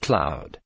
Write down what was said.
cloud.